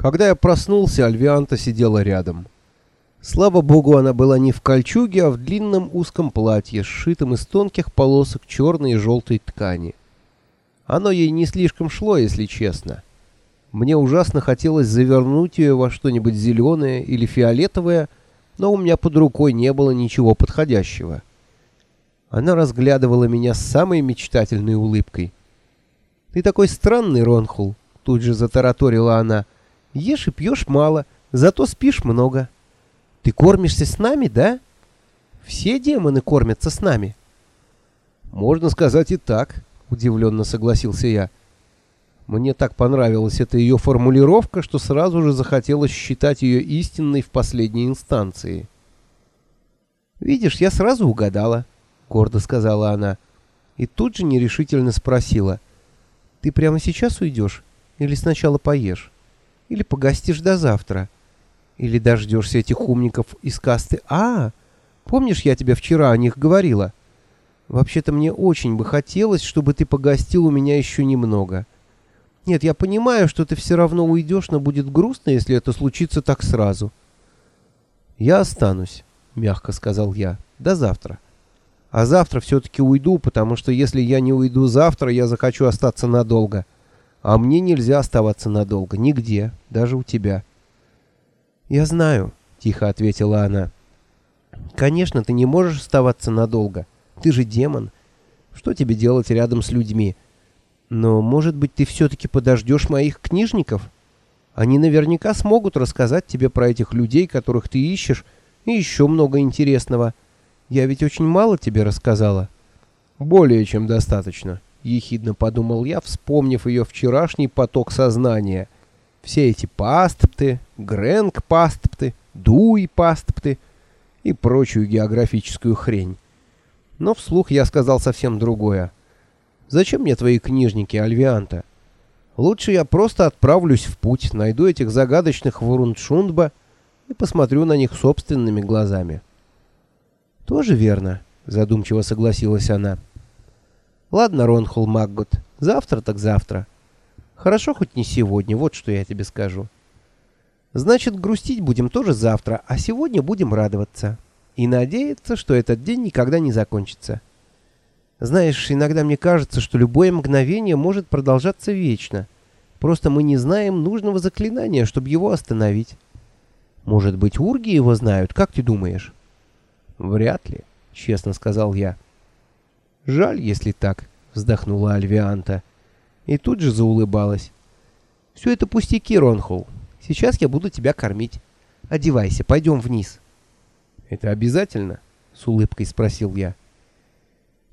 Когда я проснулся, Альвианта сидела рядом. Слава богу, она была не в кольчуге, а в длинном узком платье, сшитом из тонких полосок черной и желтой ткани. Оно ей не слишком шло, если честно. Мне ужасно хотелось завернуть ее во что-нибудь зеленое или фиолетовое, но у меня под рукой не было ничего подходящего. Она разглядывала меня с самой мечтательной улыбкой. «Ты такой странный, Ронхул», — тут же затараторила она. «Ешь и пьешь мало, зато спишь много. Ты кормишься с нами, да? Все демоны кормятся с нами». «Можно сказать и так», — удивленно согласился я. Мне так понравилась эта ее формулировка, что сразу же захотелось считать ее истинной в последней инстанции. «Видишь, я сразу угадала», — гордо сказала она. И тут же нерешительно спросила. «Ты прямо сейчас уйдешь? Или сначала поешь? Или погостишь до завтра? Или дождешься этих умников из касты А? Помнишь, я тебе вчера о них говорила? Вообще-то мне очень бы хотелось, чтобы ты погостил у меня еще немного». Нет, я понимаю, что ты все равно уйдешь, но будет грустно, если это случится так сразу. Я останусь, мягко сказал я. До завтра. А завтра все-таки уйду, потому что если я не уйду завтра, я захочу остаться надолго. А мне нельзя оставаться надолго, нигде, даже у тебя. Я знаю, тихо ответила она. Конечно, ты не можешь оставаться надолго. Ты же демон. Что тебе делать рядом с людьми? Но, может быть, ты все-таки подождешь моих книжников? Они наверняка смогут рассказать тебе про этих людей, которых ты ищешь, и еще много интересного. Я ведь очень мало тебе рассказала. Более чем достаточно, ехидно подумал я, вспомнив ее вчерашний поток сознания. Все эти пастпты, грэнк-пастпты, дуй-пастпты и прочую географическую хрень. Но вслух я сказал совсем другое. Зачем мне твои книжники, Альвианта? Лучше я просто отправлюсь в путь, найду этих загадочных Вурундшундба и посмотрю на них собственными глазами. Тоже верно, задумчиво согласилась она. Ладно, Ронхул Макгот, завтра так завтра. Хорошо хоть не сегодня, вот что я тебе скажу. Значит, грустить будем тоже завтра, а сегодня будем радоваться и надеяться, что этот день никогда не закончится. Знаешь, иногда мне кажется, что любое мгновение может продолжаться вечно. Просто мы не знаем нужного заклинания, чтобы его остановить. Может быть, урги его знают, как ты думаешь? Вряд ли, честно сказал я. Жаль, если так, вздохнула Альвианта. И тут же заулыбалась. Все это пустяки, Ронхол. Сейчас я буду тебя кормить. Одевайся, пойдем вниз. Это обязательно? С улыбкой спросил я.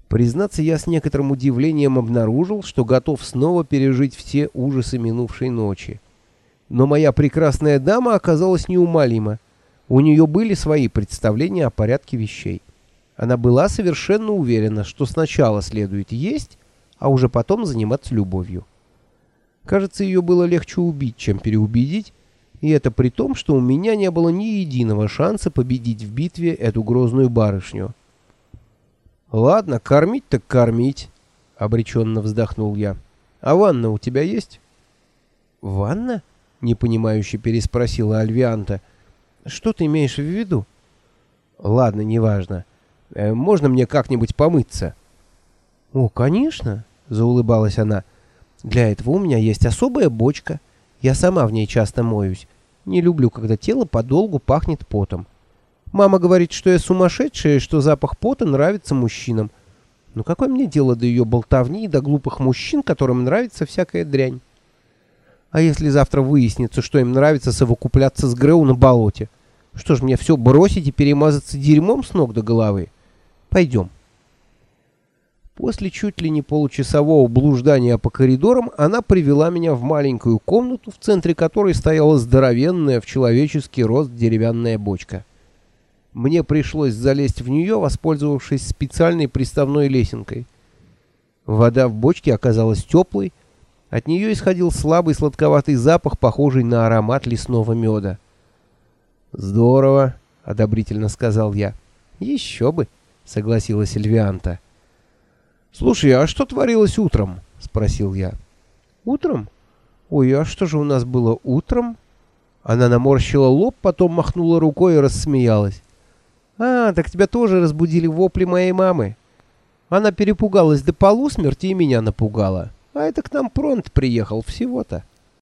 Признаться, я с некоторым удивлением обнаружил, что готов снова пережить все ужасы минувшей ночи. Но моя прекрасная дама оказалась неумолима. У нее были свои представления о порядке вещей. Она была совершенно уверена, что сначала следует есть, а уже потом заниматься любовью. Кажется, ее было легче убить, чем переубедить, и это при том, что у меня не было ни единого шанса победить в битве эту грозную барышню. Ладно, кормить так кормить, обреченно вздохнул я. А ванна у тебя есть? Ванна? непонимающе переспросила Альвианта. Что ты имеешь в виду? Ладно, неважно. Э, можно мне как-нибудь помыться? О, конечно, заулыбалась она. Для этого у меня есть особая бочка. Я сама в ней часто моюсь. Не люблю, когда тело подолгу пахнет потом. Мама говорит, что я сумасшедшая, что запах пота нравится мужчинам. Но какое мне дело до ее болтовни и до глупых мужчин, которым нравится всякая дрянь? А если завтра выяснится, что им нравится совокупляться с Греу на болоте? Что ж, мне все бросить и перемазаться дерьмом с ног до головы? Пойдем. После чуть ли не получасового блуждания по коридорам она привела меня в маленькую комнату, в центре которой стояла здоровенная в человеческий рост деревянная бочка. Мне пришлось залезть в нее, воспользовавшись специальной приставной лесенкой. Вода в бочке оказалась теплой, от нее исходил слабый сладковатый запах, похожий на аромат лесного меда. «Здорово», — одобрительно сказал я. «Еще бы», — согласилась Эльвианта. «Слушай, а что творилось утром?» — спросил я. «Утром? Ой, а что же у нас было утром?» Она наморщила лоб, потом махнула рукой и рассмеялась. «А, так тебя тоже разбудили вопли моей мамы. Она перепугалась до полусмерти и меня напугала. А это к нам Пронт приехал всего-то».